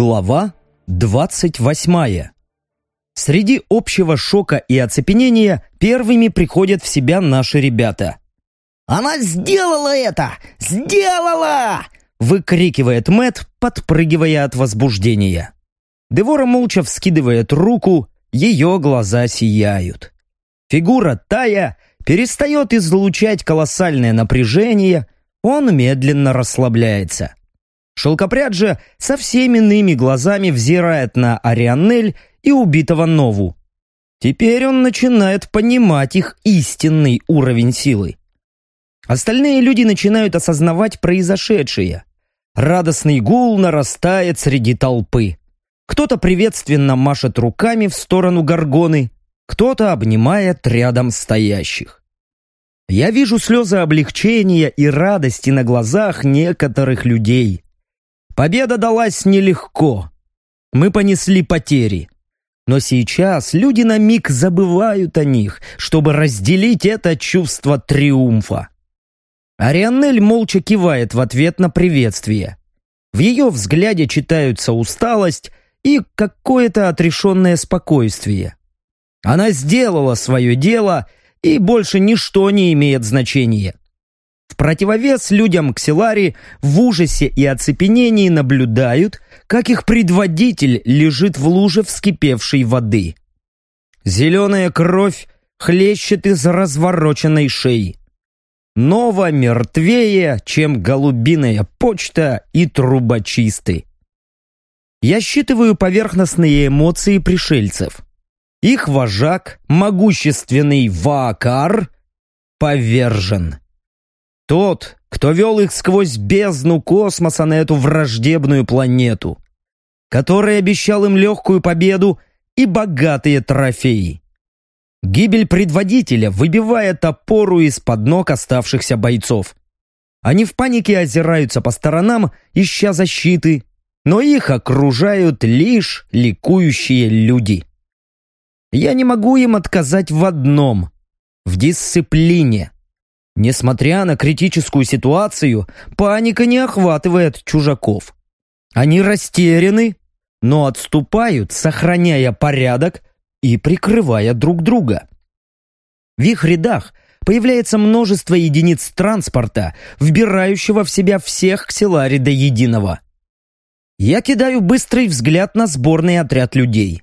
Глава 28. Среди общего шока и оцепенения первыми приходят в себя наши ребята. «Она сделала это! Сделала!» выкрикивает Мэт, подпрыгивая от возбуждения. Девора молча вскидывает руку, ее глаза сияют. Фигура Тая перестает излучать колоссальное напряжение, он медленно расслабляется. Шелкопряд же со всеми иными глазами взирает на Арианель и убитого Нову. Теперь он начинает понимать их истинный уровень силы. Остальные люди начинают осознавать произошедшее. Радостный гул нарастает среди толпы. Кто-то приветственно машет руками в сторону горгоны, кто-то обнимает рядом стоящих. Я вижу слезы облегчения и радости на глазах некоторых людей. Победа далась нелегко. Мы понесли потери. Но сейчас люди на миг забывают о них, чтобы разделить это чувство триумфа. Арианель молча кивает в ответ на приветствие. В ее взгляде читаются усталость и какое-то отрешенное спокойствие. Она сделала свое дело, и больше ничто не имеет значения. Противовес людям Ксилари в ужасе и оцепенении наблюдают, как их предводитель лежит в луже вскипевшей воды. Зеленая кровь хлещет из развороченной шеи. Нова мертвее, чем голубиная почта и трубочисты. Я считываю поверхностные эмоции пришельцев. Их вожак, могущественный Ваакар, повержен. Тот, кто вел их сквозь бездну космоса на эту враждебную планету, который обещал им легкую победу и богатые трофеи. Гибель предводителя выбивает опору из-под ног оставшихся бойцов. Они в панике озираются по сторонам, ища защиты, но их окружают лишь ликующие люди. Я не могу им отказать в одном – в дисциплине – Несмотря на критическую ситуацию, паника не охватывает чужаков. Они растеряны, но отступают, сохраняя порядок и прикрывая друг друга. В их рядах появляется множество единиц транспорта, вбирающего в себя всех ксилари до единого. Я кидаю быстрый взгляд на сборный отряд людей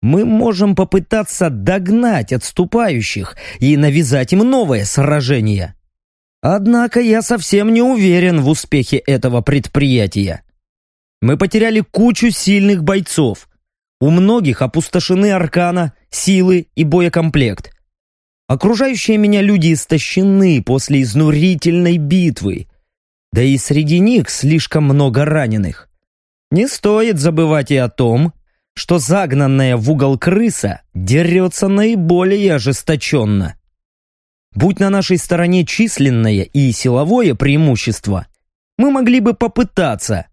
мы можем попытаться догнать отступающих и навязать им новое сражение. Однако я совсем не уверен в успехе этого предприятия. Мы потеряли кучу сильных бойцов. У многих опустошены аркана, силы и боекомплект. Окружающие меня люди истощены после изнурительной битвы. Да и среди них слишком много раненых. Не стоит забывать и о том, что загнанная в угол крыса дерется наиболее ожесточенно. Будь на нашей стороне численное и силовое преимущество, мы могли бы попытаться,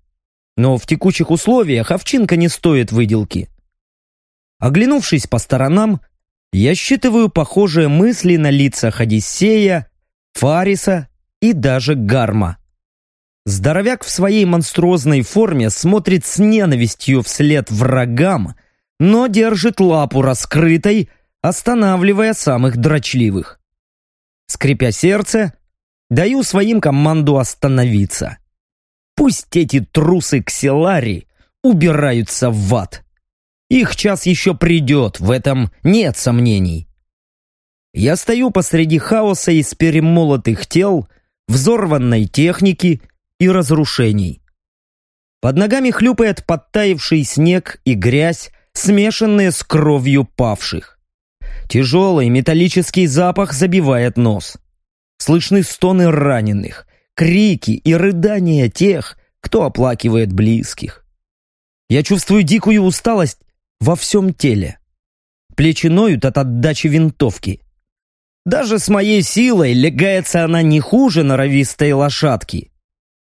но в текущих условиях овчинка не стоит выделки. Оглянувшись по сторонам, я считываю похожие мысли на лицах Одиссея, Фариса и даже Гарма. Здоровяк в своей монструозной форме смотрит с ненавистью вслед врагам, но держит лапу раскрытой, останавливая самых дрочливых. Скрипя сердце, даю своим команду остановиться. Пусть эти трусы ксилари убираются в ад. Их час еще придет, в этом нет сомнений. Я стою посреди хаоса из перемолотых тел, взорванной техники и разрушений. Под ногами хлюпает подтаивший снег и грязь, смешанные с кровью павших. Тяжелый металлический запах забивает нос. Слышны стоны раненых, крики и рыдания тех, кто оплакивает близких. Я чувствую дикую усталость во всем теле. Плечи ноют от отдачи винтовки. Даже с моей силой легается она не хуже норовистой лошадки.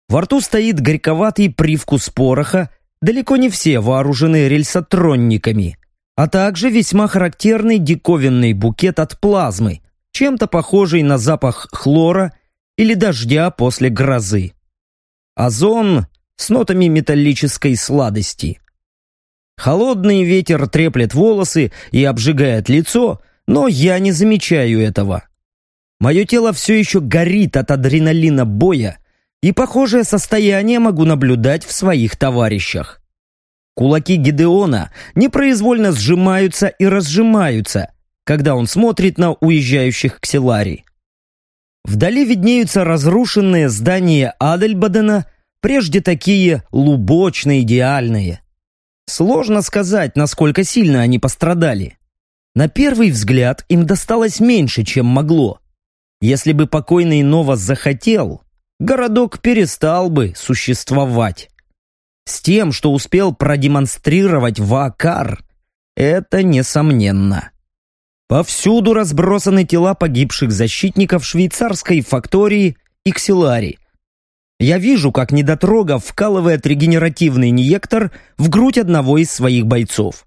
Во рту стоит горьковатый привкус пороха, далеко не все вооружены рельсотронниками, а также весьма характерный диковинный букет от плазмы, чем-то похожий на запах хлора или дождя после грозы. Озон с нотами металлической сладости. Холодный ветер треплет волосы и обжигает лицо, но я не замечаю этого. Мое тело все еще горит от адреналина боя, и похожее состояние могу наблюдать в своих товарищах. Кулаки Гидеона непроизвольно сжимаются и разжимаются, когда он смотрит на уезжающих к Селари. Вдали виднеются разрушенные здания Адельбадена, прежде такие лубочно-идеальные. Сложно сказать, насколько сильно они пострадали. На первый взгляд им досталось меньше, чем могло. Если бы покойный Новос захотел, городок перестал бы существовать. С тем, что успел продемонстрировать Вакар, это несомненно. Повсюду разбросаны тела погибших защитников швейцарской фактории и ксилари. Я вижу, как недотрога вкалывает регенеративный инъектор в грудь одного из своих бойцов.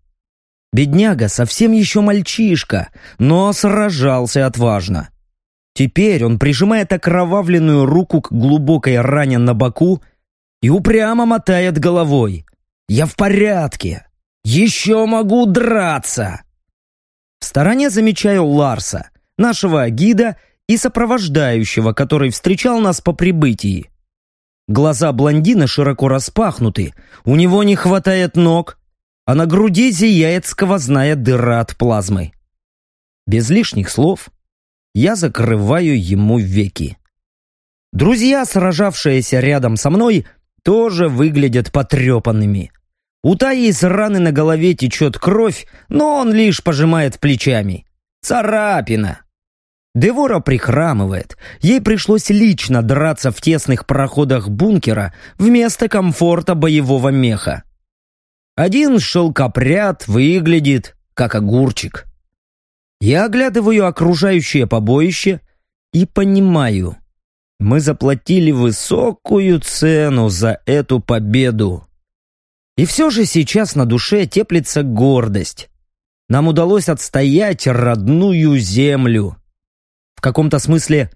Бедняга совсем еще мальчишка, но сражался отважно. Теперь он прижимает окровавленную руку к глубокой ране на боку и упрямо мотает головой. «Я в порядке! Еще могу драться!» В стороне замечаю Ларса, нашего гида и сопровождающего, который встречал нас по прибытии. Глаза блондина широко распахнуты, у него не хватает ног, а на груди зияет сквозная дыра от плазмы. Без лишних слов я закрываю ему веки. Друзья, сражавшиеся рядом со мной, тоже выглядят потрепанными. У Таи из раны на голове течет кровь, но он лишь пожимает плечами. Царапина. Девора прихрамывает. Ей пришлось лично драться в тесных проходах бункера вместо комфорта боевого меха. Один шелкопряд выглядит как огурчик. Я оглядываю окружающее побоище и понимаю, мы заплатили высокую цену за эту победу. И все же сейчас на душе теплится гордость. Нам удалось отстоять родную землю. В каком-то смысле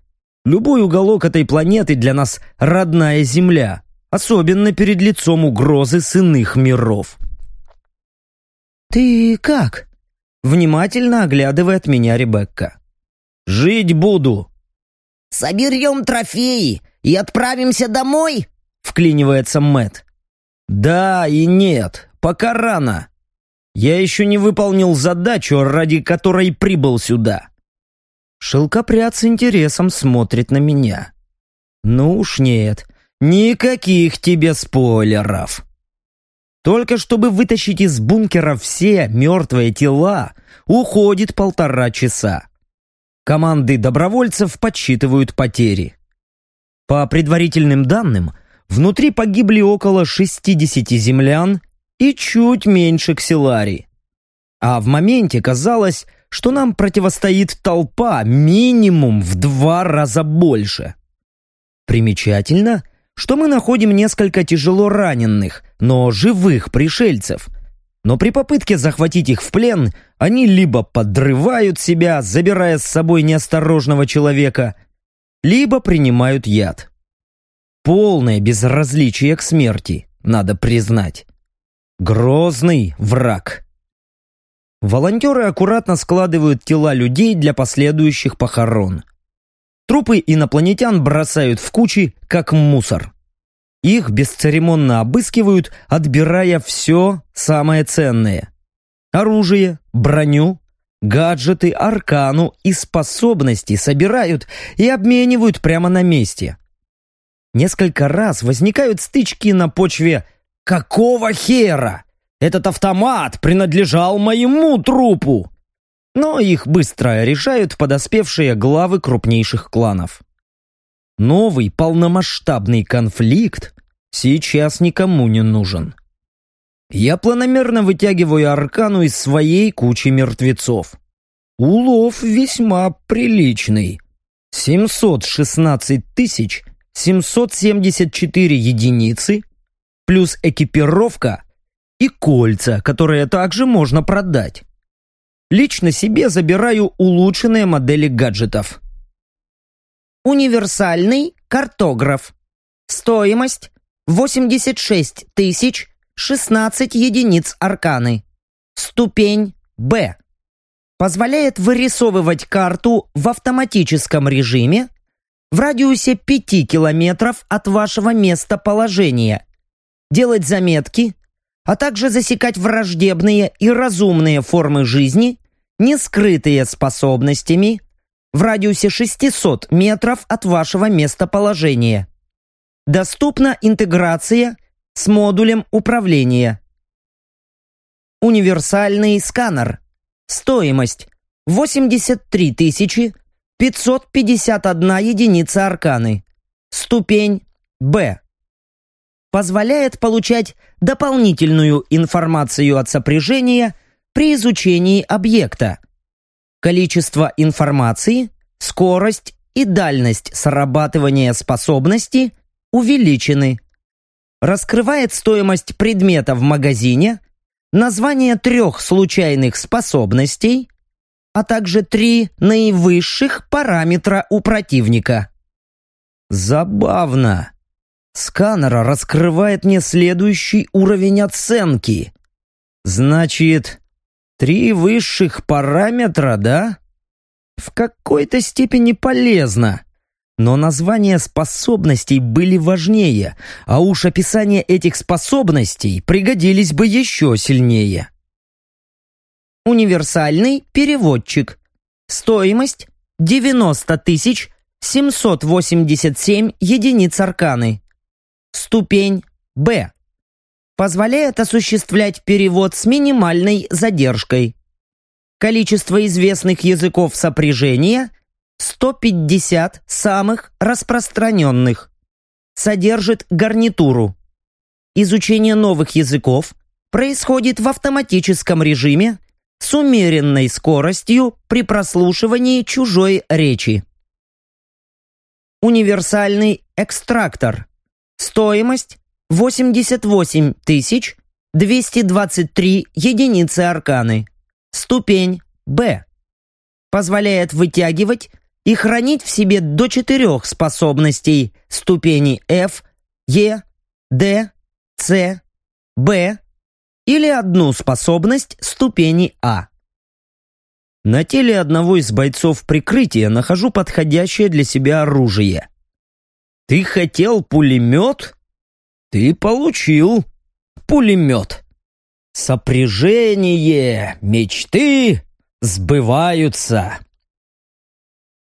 любой уголок этой планеты для нас родная земля, особенно перед лицом угрозы с иных миров. «Ты как?» — внимательно оглядывает меня Ребекка. «Жить буду!» «Соберем трофеи и отправимся домой?» — вклинивается Мэт. Да и нет, пока рано. Я еще не выполнил задачу, ради которой прибыл сюда. Шелкопряд с интересом смотрит на меня. Ну уж нет, никаких тебе спойлеров. Только чтобы вытащить из бункера все мертвые тела, уходит полтора часа. Команды добровольцев подсчитывают потери. По предварительным данным, Внутри погибли около 60 землян и чуть меньше ксилари. А в моменте казалось, что нам противостоит толпа минимум в два раза больше. Примечательно, что мы находим несколько тяжело раненых, но живых пришельцев. Но при попытке захватить их в плен, они либо подрывают себя, забирая с собой неосторожного человека, либо принимают яд. Полное безразличие к смерти, надо признать. Грозный враг. Волонтеры аккуратно складывают тела людей для последующих похорон. Трупы инопланетян бросают в кучи, как мусор. Их бесцеремонно обыскивают, отбирая все самое ценное. Оружие, броню, гаджеты, аркану и способности собирают и обменивают прямо на месте. Несколько раз возникают стычки на почве «Какого хера? Этот автомат принадлежал моему трупу!» Но их быстро решают подоспевшие главы крупнейших кланов. Новый полномасштабный конфликт сейчас никому не нужен. Я планомерно вытягиваю аркану из своей кучи мертвецов. Улов весьма приличный. 716 тысяч 774 единицы, плюс экипировка и кольца, которые также можно продать. Лично себе забираю улучшенные модели гаджетов. Универсальный картограф. Стоимость 86 тысяч 16 единиц арканы. Ступень Б. Позволяет вырисовывать карту в автоматическом режиме в радиусе 5 километров от вашего местоположения, делать заметки, а также засекать враждебные и разумные формы жизни, не скрытые способностями, в радиусе 600 метров от вашего местоположения. Доступна интеграция с модулем управления. Универсальный сканер. Стоимость 83 551 единица арканы. Ступень Б. Позволяет получать дополнительную информацию от сопряжения при изучении объекта. Количество информации, скорость и дальность срабатывания способности увеличены. Раскрывает стоимость предмета в магазине, название трех случайных способностей, а также три наивысших параметра у противника. Забавно. Сканер раскрывает мне следующий уровень оценки. Значит, три высших параметра, да? В какой-то степени полезно. Но названия способностей были важнее, а уж описание этих способностей пригодились бы еще сильнее. Универсальный переводчик. Стоимость 90 тысяч 787 единиц арканы. Ступень Б. Позволяет осуществлять перевод с минимальной задержкой. Количество известных языков сопряжения 150 самых распространенных. Содержит гарнитуру. Изучение новых языков происходит в автоматическом режиме с умеренной скоростью при прослушивании чужой речи. Универсальный экстрактор. Стоимость 88 тысяч 223 единицы арканы. Ступень Б. Позволяет вытягивать и хранить в себе до четырех способностей ступени F, E, D, C, B или одну способность ступени А. На теле одного из бойцов прикрытия нахожу подходящее для себя оружие. Ты хотел пулемет? Ты получил пулемет. Сопряжение, мечты сбываются.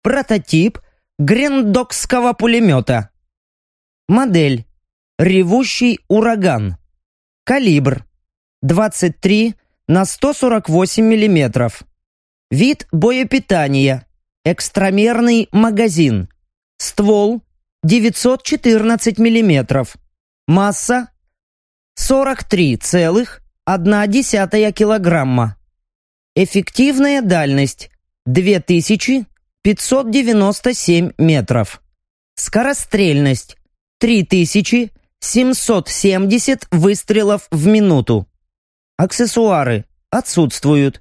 Прототип грендокского пулемета. Модель. Ревущий ураган. Калибр 23 на 148 мм. Вид боепитания. Экстрамерный магазин. Ствол 914 мм. Масса 43,1 килограмма. Эффективная дальность 2597 метров. Скорострельность 3770 выстрелов в минуту. Аксессуары отсутствуют.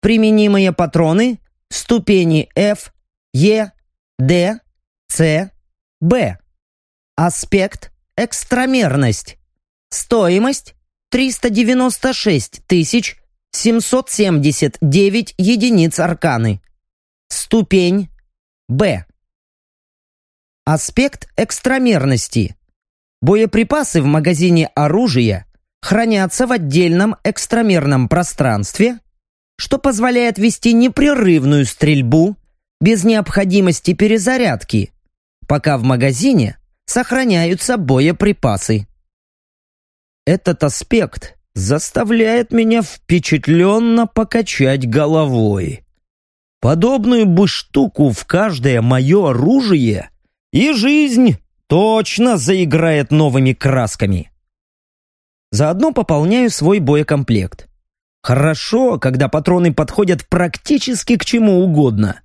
Применимые патроны ступени F, E, D, C, B. Аспект экстрамерность. Стоимость 396 тысяч 779 единиц арканы. Ступень Б. Аспект экстрамерности. Боеприпасы в магазине оружия хранятся в отдельном экстрамерном пространстве, что позволяет вести непрерывную стрельбу без необходимости перезарядки, пока в магазине сохраняются боеприпасы. Этот аспект заставляет меня впечатленно покачать головой. Подобную бы штуку в каждое мое оружие, и жизнь точно заиграет новыми красками. Заодно пополняю свой боекомплект. Хорошо, когда патроны подходят практически к чему угодно.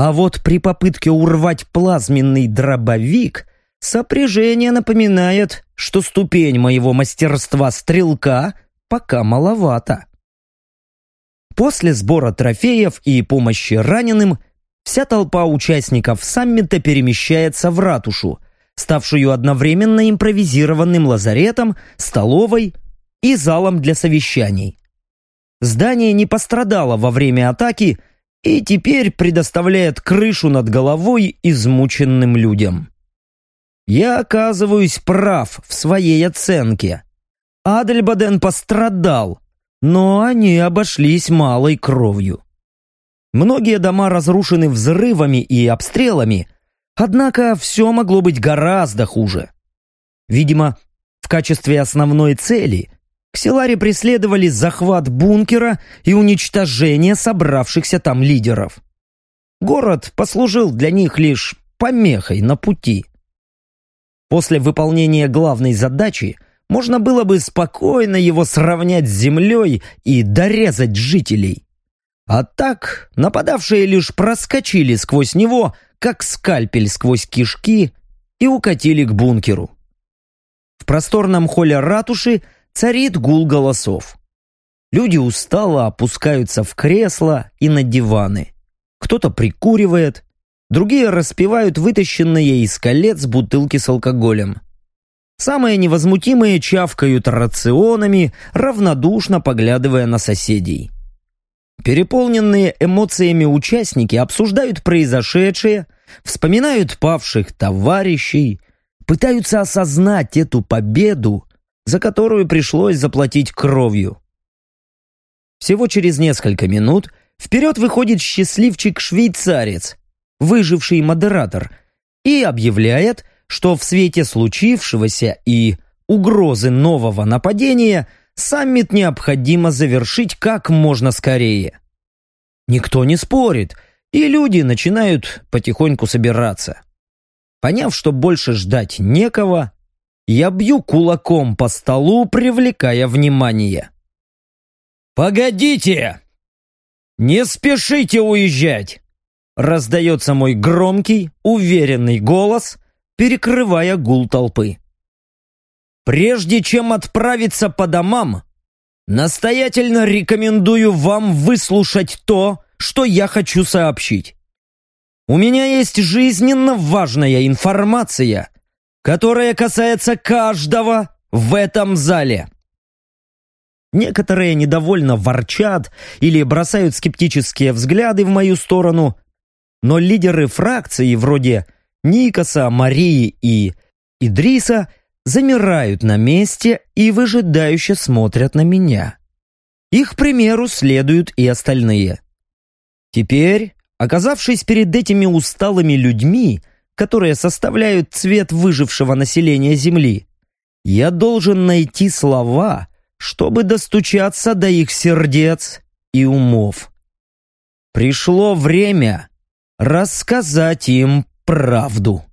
А вот при попытке урвать плазменный дробовик сопряжение напоминает, что ступень моего мастерства стрелка пока маловато. После сбора трофеев и помощи раненым вся толпа участников саммита перемещается в ратушу, ставшую одновременно импровизированным лазаретом, столовой и залом для совещаний. Здание не пострадало во время атаки и теперь предоставляет крышу над головой измученным людям. Я оказываюсь прав в своей оценке. Адельбаден пострадал, но они обошлись малой кровью. Многие дома разрушены взрывами и обстрелами, однако все могло быть гораздо хуже. Видимо, в качестве основной цели Ксилари преследовали захват бункера и уничтожение собравшихся там лидеров. Город послужил для них лишь помехой на пути. После выполнения главной задачи можно было бы спокойно его сравнять с землей и дорезать жителей. А так нападавшие лишь проскочили сквозь него, как скальпель сквозь кишки, и укатили к бункеру. В просторном холле ратуши царит гул голосов. Люди устало опускаются в кресла и на диваны. Кто-то прикуривает, другие распивают вытащенные из колец бутылки с алкоголем. Самые невозмутимые чавкают рационами, равнодушно поглядывая на соседей. Переполненные эмоциями участники обсуждают произошедшее, вспоминают павших товарищей, пытаются осознать эту победу, за которую пришлось заплатить кровью. Всего через несколько минут вперед выходит счастливчик-швейцарец, выживший модератор, и объявляет, что в свете случившегося и угрозы нового нападения саммит необходимо завершить как можно скорее. Никто не спорит, и люди начинают потихоньку собираться. Поняв, что больше ждать некого, я бью кулаком по столу, привлекая внимание. «Погодите! Не спешите уезжать!» Раздается мой громкий, уверенный голос, перекрывая гул толпы. Прежде чем отправиться по домам, настоятельно рекомендую вам выслушать то, что я хочу сообщить. У меня есть жизненно важная информация, которая касается каждого в этом зале. Некоторые недовольно ворчат или бросают скептические взгляды в мою сторону, но лидеры фракции вроде Никаса, Марии и Идриса замирают на месте и выжидающе смотрят на меня. Их примеру следуют и остальные. Теперь, оказавшись перед этими усталыми людьми, которые составляют цвет выжившего населения Земли, я должен найти слова, чтобы достучаться до их сердец и умов. Пришло время рассказать им правду.